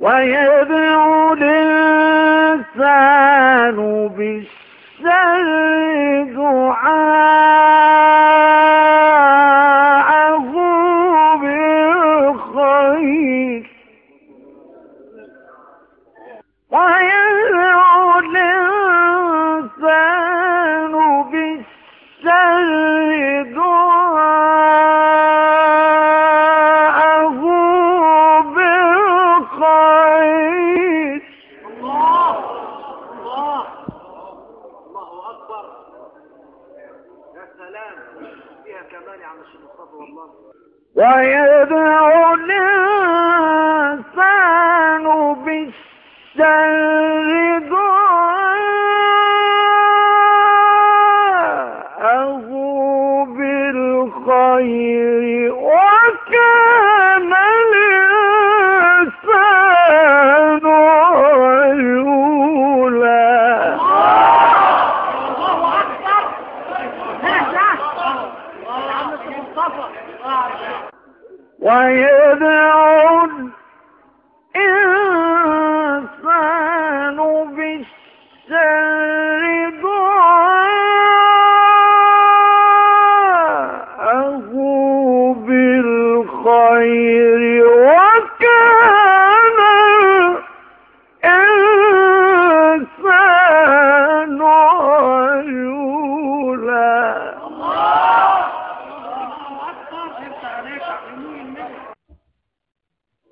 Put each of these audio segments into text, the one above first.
ويدعو الإنسان بالشر يا سلام فيها كمان يا عم الشيخ والله. ويدعو الإنسان بالشر دعاءه بالخير. ويدعو الإنسان بالشر دعاءه بالخير وكان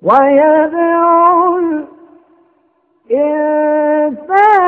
ويدعو الإنسان